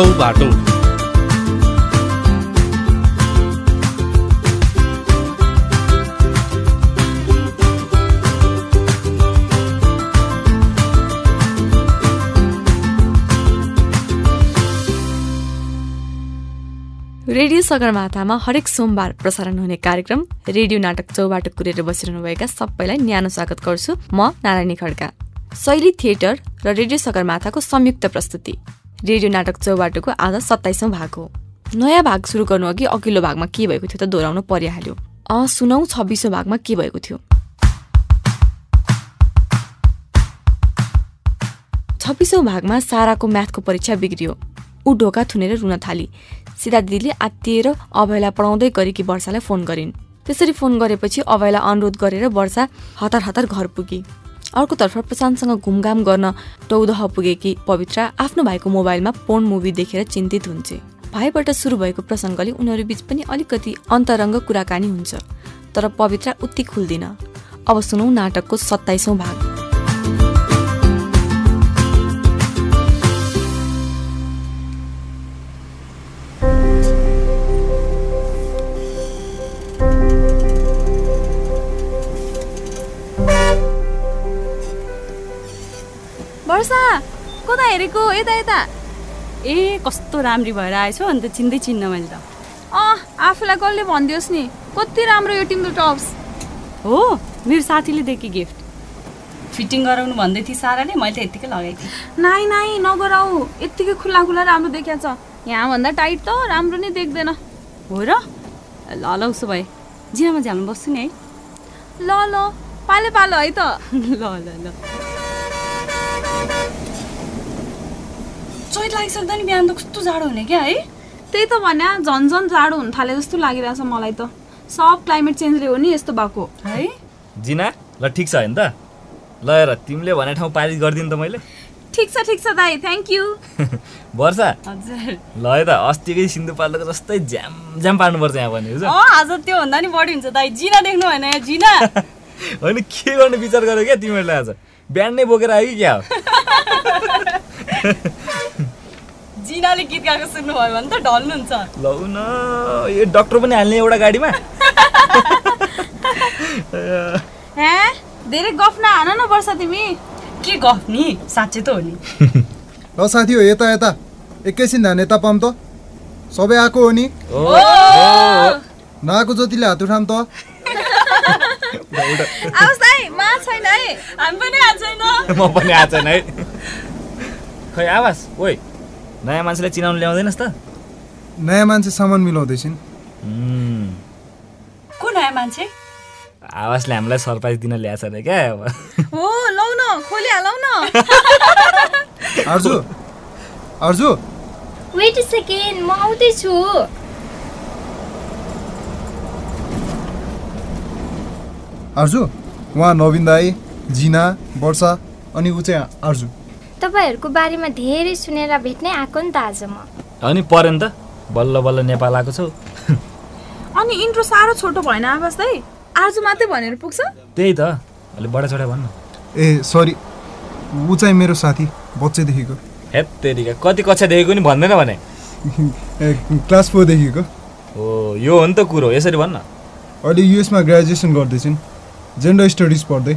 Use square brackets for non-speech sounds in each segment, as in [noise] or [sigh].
Chaubato radio सगरमाथामा हरेक सोमबार प्रसारण हुने कार्यक्रम रेडियो नाटक चौबाटो कुरेर बसिरहनुभएका सबैलाई न्यानो स्वागत गर्छु म नारायणी खड्का। शैली थिएटर र रेडियो सगरमाथाको संयुक्त प्रस्तुति। रेडियो नाटक चौबाटोको आज सत्ताइसौँ भाग हो। नयाँ भाग सुरु गर्नु अघि अघिल्लो भागमा के भएको थियो त दोहोऱ्याउनु परिहाल्यो। अँ सुनौ छब्बिसौँ भागमा के भएको थियो? छब्बिसौँ भागमा साराको म्याथको परीक्षा बिग्रियो। ऊ ढोका थुनेर रुन थाली। सीता दिदीले आत्तिएर अभयलाई पढाउँदै गरेकी वर्षालाई फोन गरिन्। त्यसरी फोन गरेपछि अभयलाई अनुरोध गरेर वर्षा हतार हतार घर पुगी। अर्कोतर्फ प्रशान्तसँग घुमघाम गर्न टौदह पुगेकी पवित्रा आफ्नो भाइको मोबाइलमा पोर्न मुभी देखेर चिन्तित हुन्छ। भाइबाट सुरु भएको प्रसङ्गले उनीहरू बीच पनि अलिकति अन्तरङ्ग कुराकानी हुन्छ तर पवित्रा उति खुल्दिन। अब सुनौ नाटकको सत्ताइसौँ भाग। कता हेरेको यता यता। ए कस्तो राम्री भएर आएछौ अन्त चिन्दै चिन्न मैले त। अँ आफूलाई कसले भनिदियोस् नि? कति राम्रो यो तिम्रो टप्स। हो मेरो साथीले दिएकी गिफ्ट? फिटिङ गराउनु भन्दै थिएँ साराले मैले त यत्तिकै लगाइदिएँ। नाइ नाइ नगराउ यत्तिकै खुल्ला खुल्ला राम्रो देखिया छ। यहाँभन्दा टाइट त राम्रो नै देख्दैन। हो र? ल ल उसो भए। जिनामा झ्याल्नु बस्छु नि है। ल ल। पाले पालो है त। [laughs] ल ल ल। चैत लागिसक्दा नि बिहान त कस्तो जाडो हुने क्या है? त्यही त भन्या झन् झन् जाडो हुन थाले जस्तो लागिरहेछ मलाई त। सब क्लाइमेट चेन्जले हो नि यस्तो भएको। है? जिना ल ठिक छ होइन त? ल हेर तिमीले भने ठाउँ पारिस गरिदिनु त मैले। ठिक छ ठिक छ दाई थ्याङ्क यू [laughs] वर्षा। हजुर। ल है त अस्तिकै सिन्धुपाल्लोको जस्तै ज्याम ज्याम पार्नुपर्छ यहाँ अँ आज त्योभन्दा नि बढी हुन्छ दाइ जिना देख्नु भएन यहाँ जिना। [laughs] होइन के गर्ने विचार गर्यो क्या तिमीहरूले आज? बिहान नै बोकेर आयो कि क्या हो? [laughs] जिनाले गीत गाएको सुन्नुभयो भने त ढल्नुहुन्छ लौ न यो डक्टर पनि हाल्ने एउटा गाडीमा। [laughs] हे? धेरै गफ नहान न वर्षा तिमी। के गफ नि? साँच्चै त हो नि। [laughs] ल साथी हो यता यता। एकैछिन धान यता पाऊँ त। सबै आएको हो नि? नआएको जतिले हात उठाम त। [laughs] मा छैन है? हामी पनि आएको छैन। म पनि आएको छैन है। खै आवाज? ओइ। नयाँ मान्छेलाई चिनाउनु ल्याउँदैनस् त। नयाँ मान्छे सामान मिलाउँदैछिन्। को नयाँ मान्छे? आवाजले हामीलाई सरप्राइज दिन ल्याएको छ अरे क्या। अब हो लौ न खोलिहालौ न। [laughs] Arju Arju. Wait a second म आउँदैछु। अर्जु उहाँ नवीन दाई जिना वर्षा अनि ऊ चाहिँ अर्जु। तपाईँहरूको बारेमा धेरै सुनेर भेट्नै आएको नि त आज म। अनि पऱ्यो नि त? बल्ल बल्ल नेपाल आएको छौ। अनि इन्ट्रो साह्रो छोटो भएन आवाज आज मात्रै भनेर पुग्छ? त्यही त। अलिक बडा छोडा भन्न। ए सरी ऊ चाहिँ मेरो साथी बच्चैदेखिको। हेत्तेरिका कति कक्षादेखिको नि भन्दैन भने। [laughs] क्लास फोरदेखिको। हो यो हो नि त कुरो। यसरी भन्न। अहिले युएसमा ग्रेजुएसन गर्दैछिन्। जेन्डर स्टडिज पढ्दै।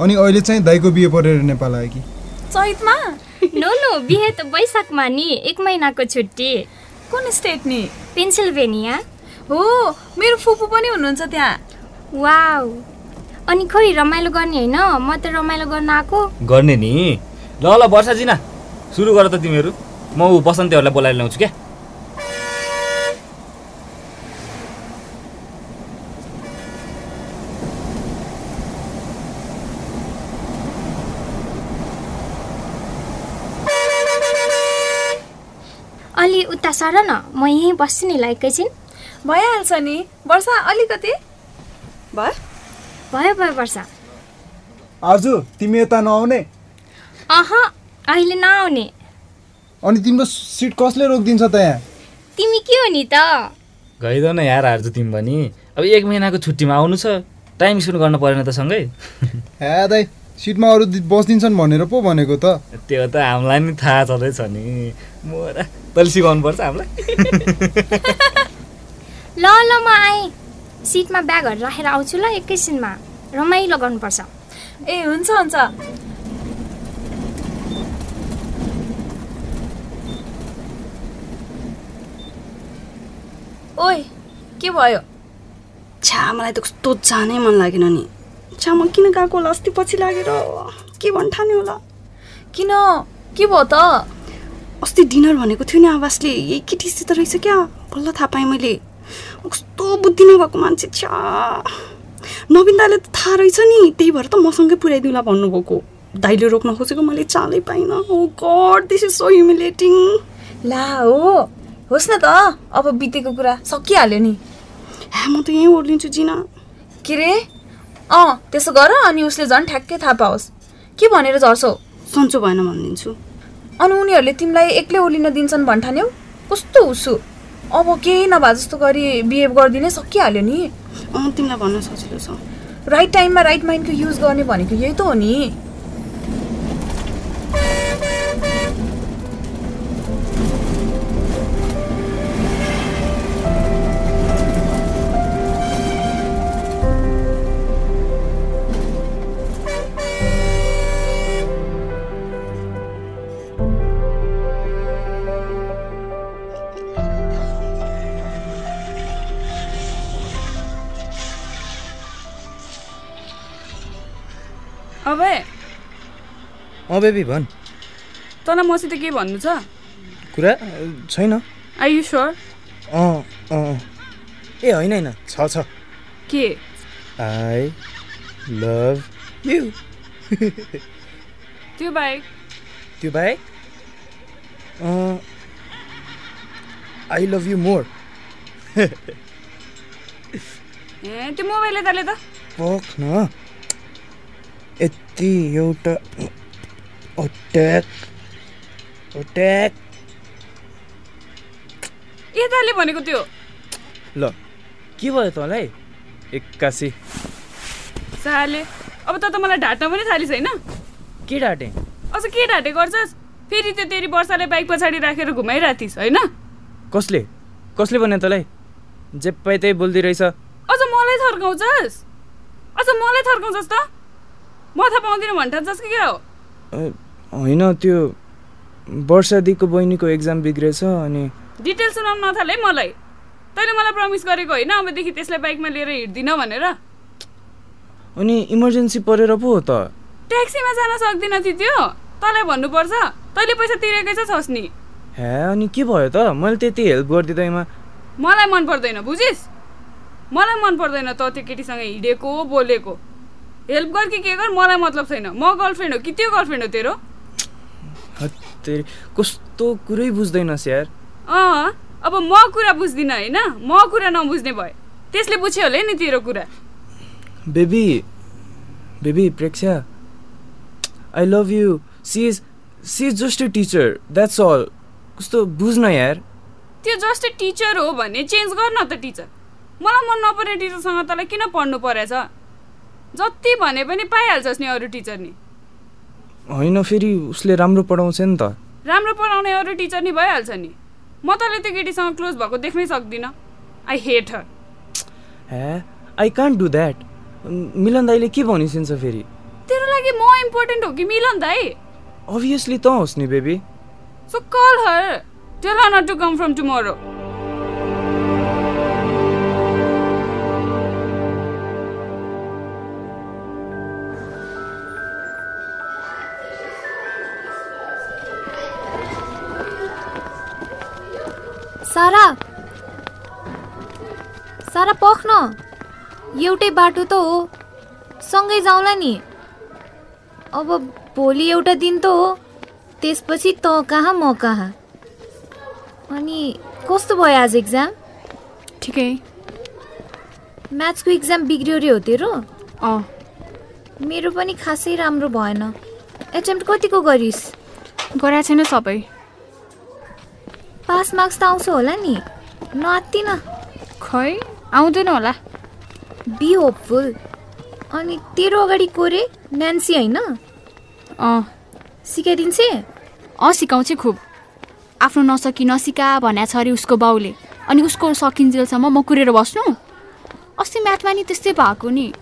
अनि अहिले चाहिँ दाइको बिहे पढेर नेपाल आयो कि। चैतमा? नो नो बिहे त वैशाखमा नि एक महिनाको छुट्टी। कुन स्टेट नि? पेन्सिल्भेनिया। हो मेरो फुपू पनि हुनुहुन्छ त्यहाँ। वाउ। अनि खोइ रमाइलो गर्ने होइन? म त रमाइलो गर्न आएको। गर्ने नि। ल ल वर्षा जिना सुरु गर त तिमीहरू। म ऊ बसन्तीहरूलाई बोलाएर ल्याउँछु क्या। अलि उता सर न म यहीँ बस्छु नि ल एकैछिन भइहाल्छ नि। वर्षा अलिकति। भयो भयो भयो वर्षा। अर्जु तिमी यता नआउने? अह अहिले नआउने। अनि तिम्रो सिट कसले रोकिदिन्छ त यहाँ? तिमी के हो नि त? गइदेऊ न यार हार्छु तिमी पनि। अब एक महिनाको छुट्टीमा आउनु छ। टाइम स्पेन्ड गर्नु परेन त सँगै। [laughs] हे दाइ सिटमा अरू बसिदिन्छन् भनेर पो भनेको त। त्यो त हामीलाई नि थाहा छँदैछ नि। मोरा। तैँले सिकाउनु पर्छ हामीलाई। [laughs] ल ल म आएँ। सिटमा ब्यागहरू राखेर आउँछु ल एकैछिनमा। रमाइलो गर्नुपर्छ। ए हुन्छ हुन्छ। ओइ के भयो? छ्या मलाई त कस्तो जानै मन लागेन नि। छ्या म किन गएको होला? अस्ति पछि लागेर के भन् ठाने होला? किन? के भयो त? अस्ति डिनर भनेको थियो नि आवासले यही केटीसित रहेछ क्या? बल्ल थाहा पाएँ मैले। कस्तो बुद्धि नभएको मान्छे छ्या नवीन दाईले त थाहा रहेछ नि। त्यही भएर त मसँगै पुऱ्याइदिउँला भन्नुभएको। दाइले रोक्न खोजेको मैले चालै पाइनँ। हो god this is so humiliating ला हो। होस् न त। अब बितेको कुरा सकिहाल्यो नि। म त यहीँ ओर्लिन्छु जिना। के रे? अँ त्यसो गर अनि उसले झन् ठ्याक्कै थाहा पाओस्। के भनेर झर्छौ? सन्चो भएन भनिदिन्छु। अनि उनीहरूले तिमीलाई एक्लै ओर्लिन दिन्छन् भन्ठान्यौ? कस्तो हुसु अब केही नभए जस्तो गरी बिहेभ गरिदिनै सकिहाल्यो नि। तिमीलाई भन्न सजिलो छ। राइट टाइममा राइट माइन्डको युज गर्ने भनेको यही त हो नि। बेबी भन्। तँलाई मसित के भन्नु छ? कुरा? छैन। आई यु स्योर अँ अँ अँ। ए होइन होइन। छ छ। के? आई लभ यु त्यो बाहेक। त्यो बाहेक? आई लभ यु मोर ए त्यो मोबाइल यताले त। पख न यति एउटा अट्याक अट्याक यताले भनेको त्यो। ल के भयो तँलाई एक्कासी। साले अब त त मलाई ढाँट्न पनि थालिस् होइन। के डाँटेँ अझ के ढाँटे गर्छस्? फेरि त्यो तेरि वर्षालाई बाइक पछाडि राखेर घुमाइरहेको थिइस् होइन? कसले? कसले भन्यो तँलाई? जे पाइ त्यही बोल्दिरहेछ अझ मलाई थर्काउँछस्? अझ मलाई थर्काउँछस् त? म थाहा पाउँदिनँ भन्ठान्छस् कि क्या हो। होइन त्यो वर्षादीको बहिनीको एक्जाम बिग्रेछ अनि डिटेल सुनाउनु नथाल है मलाई। तैँले मलाई प्रमिस गरेको होइन अबदेखि त्यसलाई बाइकमा लिएर हिँड्दिनँ भनेर। अनि इमर्जेन्सी परेर पो हो त। ट्याक्सीमा जान सक्दिनँ थियो त्यो। तँलाई भन्नुपर्छ तैँले पैसा तिरेकै छ छस् नि। हे अनि के भयो त? मैले त्यति हेल्प गरिदिँदैमा मलाई मन पर्दैन बुझिस्? मलाई मन पर्दैन त त्यो केटीसँग हिँडेको बोलेको। हेल्प गर कि के गर मलाई मतलब छैन। म गर्लफ्रेन्ड हो कि त्यो गर्लफ्रेन्ड हो तेरो? हत्तेरी कस्तो कुरै बुझ्दैनस् यार। अँ अब म कुरा बुझ्दिनँ होइन? म कुरा नबुझ्ने भए। त्यसले बुझ्यो होला नि तेरो कुरा। Baby baby Preksha. I love you she is she is just a teacher that's all कस्तो बुझ्न यार। त्यो जस्ट टिचर हो भने चेन्ज गर न त टिचर। मलाई मन नपर्ने टिचरसँग तँलाई किन पढ्नु परेछ? जति भने पनि पाइहाल्छस् नि अरू टिचर नि। होइन फेरि उसले राम्रो पढाउँछ नि त। राम्रो पढाउने अरू टिचर नि भइहाल्छ नि। म तँलाई त्यो केटीसँग क्लोज भएको देख्नै सक्दिनँ। I hate her hey I can't do that Milan दाईले के भनिसिन्छ फेरि? तेरो लागि म इम्पोर्टेन्ट हो कि मिलन दाई? अभियसली त होस् नि baby so call her tell her not to come from tomorrow सारा। सारा पख्न। एउटै बाटो त हो। सँगै जाउँला नि। अब भोलि एउटा दिन त हो। त्यसपछि त कहाँ म कहाँ? अनि कस्तो भयो आज एक्जाम ठिकै। म्याथ्सको एक्जाम बिग्रियो रे हो तेरो? अँ। मेरो पनि खासै राम्रो भएन। एटेम्प्ट कतिको गरिस्? गराएको छैन सबै। पास मार्क्स त आउँछ होला नि। नआत्तिन खै आउँदैन होला। बी होपफुल अनि तेरो अगाडि को रे? न्यान्सी होइन? अँ। सिकाइदिन्छे? अँ सिकाउँछ खुब। आफ्नो नसकी नसिका भन्या छ अरे उसको बाउले। अनि उसको सकिन्जेलसम्म म कुरेर बस्नु? अस्ति म्याथमा नि त्यस्तै भएको नि।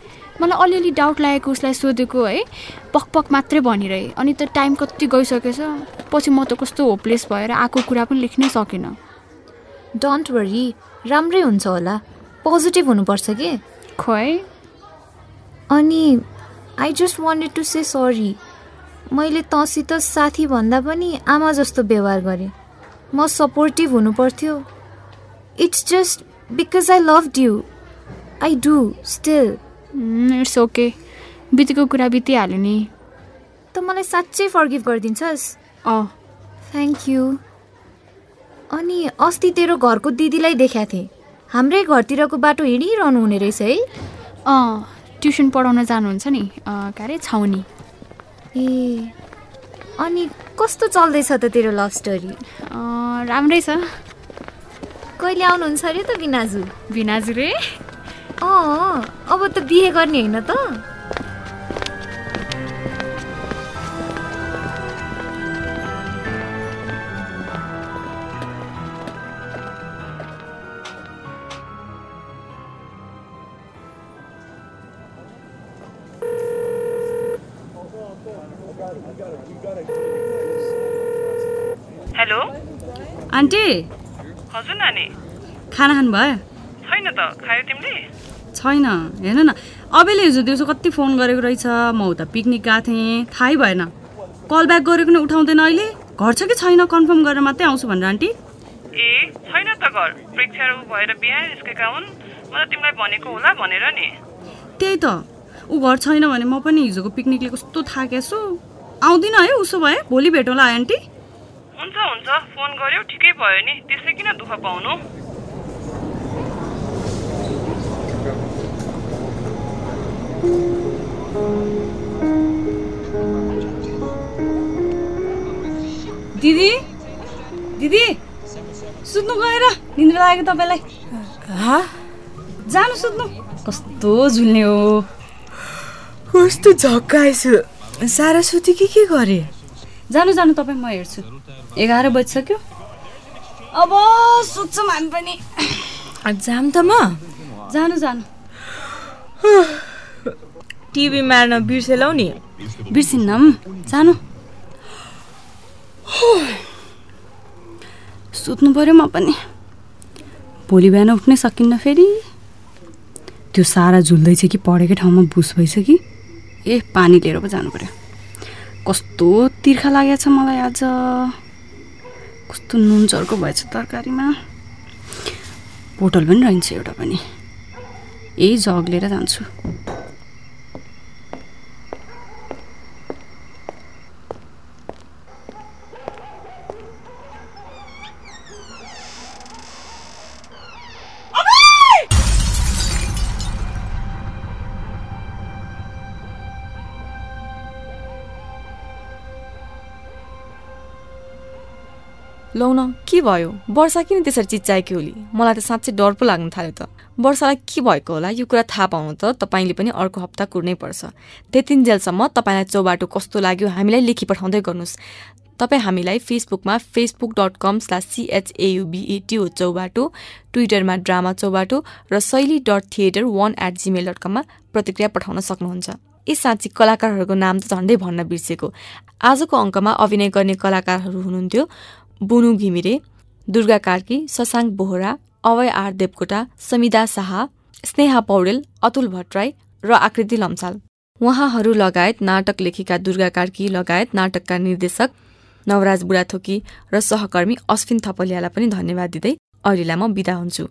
मलाई अलिअलि डाउट लागेको उसलाई सोधेको है। पकपक मात्रै भनिरहे। अनि त टाइम कति गइसकेछ? पछि म त कस्तो होपलेस भएर आएको कुरा पनि लेख्नै सकिनँ। डोन्ट वरी राम्रै हुन्छ होला। पोजिटिभ हुनुपर्छ कि? खोइ अनि I just wanted to say sorry मैले तँसित साथी भन्दा पनि आमा जस्तो व्यवहार गरेँ। म सपोर्टिभ हुनुपर्थ्यो। It's just because I love you I do still it's okay बितेको कुरा बितिहाल्यो नि। त मलाई साँच्चै फर्गिभ गरिदिन्छस्? अँ। थ्याङ्क यू अनि अस्ति तेरो घरको दिदीलाई देखाएको थिएँ। हाम्रै घरतिरको बाटो हिँडिरहनु हुने रहेछ है? अँ ट्युसन पढाउन जानुहुन्छ नि। के अरे छाउनी। ए अनि कस्तो चल्दैछ त तेरो लभ स्टोरी राम्रै छ। कहिले आउनुहुन्छ अरे त बिनाजु? भिनाजु रे। अँ अब त बिहे गर्ने होइन त हेलो आन्टी हजुर नानी खाना खानुभयो छैन त खायो तिमीले छैन हेर्न न। अबेले हिजो दिउँसो कति फोन गरेको रहेछ? म उता पिकनिक गएको थिएँ। थाहै भएन। कल ब्याक गरेको नि उठाउँदैन अहिले। घर छ कि छैन? कन्फर्म गरेर मात्रै आउँछु भनेर आन्टी। ए छैन त घर। प्रेक्षाहरू भएर बिहान निस्केका हुन् म त तिमीलाई भनेको होला भनेर नि। त्यही त। ऊ घर छैन भने म पनि हिजोको पिकनिकले कस्तो थाकेछु आउँदिनँ है उसो भए। भोलि भेटौँला आन्टी। हुन्छ हुन्छ। फोन गर्यो ठिकै भयो नि। त्यसै किन दुःख पाउनु? दिदी? दिदी? सुत्नु गएर निन्द्रा लाग्यो तपाईँलाई। जानु सुत्नु। कस्तो झुल्ने हो। कस्तो झक्काएछु सारा सुति कि के गरे? जानु जानु तपाईँ म हेर्छु। एघार बजिसक्यो। अब सुत्छौँ हामी पनि। जाम त म। जानु जानु। टिभी मार्न बिर्सेलौ नि। बिर्सिन्न जानु सुत्नु पऱ्यो म पनि। भोलि बिहान उठ्नै सकिन्न फेरि। त्यो सारा झुल्दैछ कि पढेकै ठाउँमा बुस भइछ कि? ए पानी लिएर पो जानु पऱ्यो कस्तो तिर्खा लागेको छ मलाई आज। कस्तो नुन चर्को भएछ तरकारीमा। बोतल पनि रहन्छ एउटा पनि। यही जग लिएर जान्छु। लौ न के भयो? वर्षा किन त्यसरी चिच्चायो कि होली? मलाई त साँच्चै डर पो लाग्न थाल्यो त। वर्षालाई के भएको होला? यो कुरा थाहा पाउनु त तपाईँले पनि अर्को हप्ता कुर्नै पर्छ। त्यतिन्जेलसम्म तपाईँलाई चौबाटो कस्तो लाग्यो हामीलाई लेखी पठाउँदै गर्नुहोस्। तपाईँ हामीलाई फेसबुकमा फेसबुक डट कम स्ल्यास सिएचएयुबिएटी हो चौबाटो ट्विटरमा ड्रामा चौबाटो र Shaili dot theatre one at Gmail dot कममा प्रतिक्रिया पठाउन सक्नुहुन्छ। यी साँच्ची कलाकारहरूको नाम त झन्डै भन्न बिर्सेको। आजको अङ्कमा अभिनय गर्ने कलाकारहरू हुनुहुन्थ्यो। बुनु घिमिरे दुर्गा कार्की शशाङ्क बोहरा अवय आर देवकोटा समिदा शाह स्नेहा पौडेल अतुल भट्टराई र आकृति लम्साल। उहाँहरू लगायत नाटक लेखिका दुर्गा कार्की लगायत नाटकका निर्देशक नवराज बुढाथोकी र सहकर्मी अश्विन थपलियालाई पनि धन्यवाद दिँदै अहिलेलाई म बिदा हुन्छु।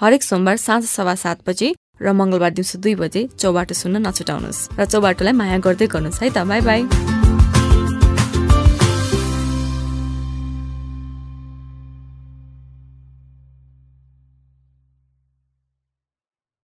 हरेक सोमबार साँझ सवा सात बजे र मङ्गलबार दिउँसो दुई बजे चौबाटो सुन्न नछुटाउनुहोस् र चौबाटोलाई माया गर्दै गर्नुहोस् है त। Bye bye.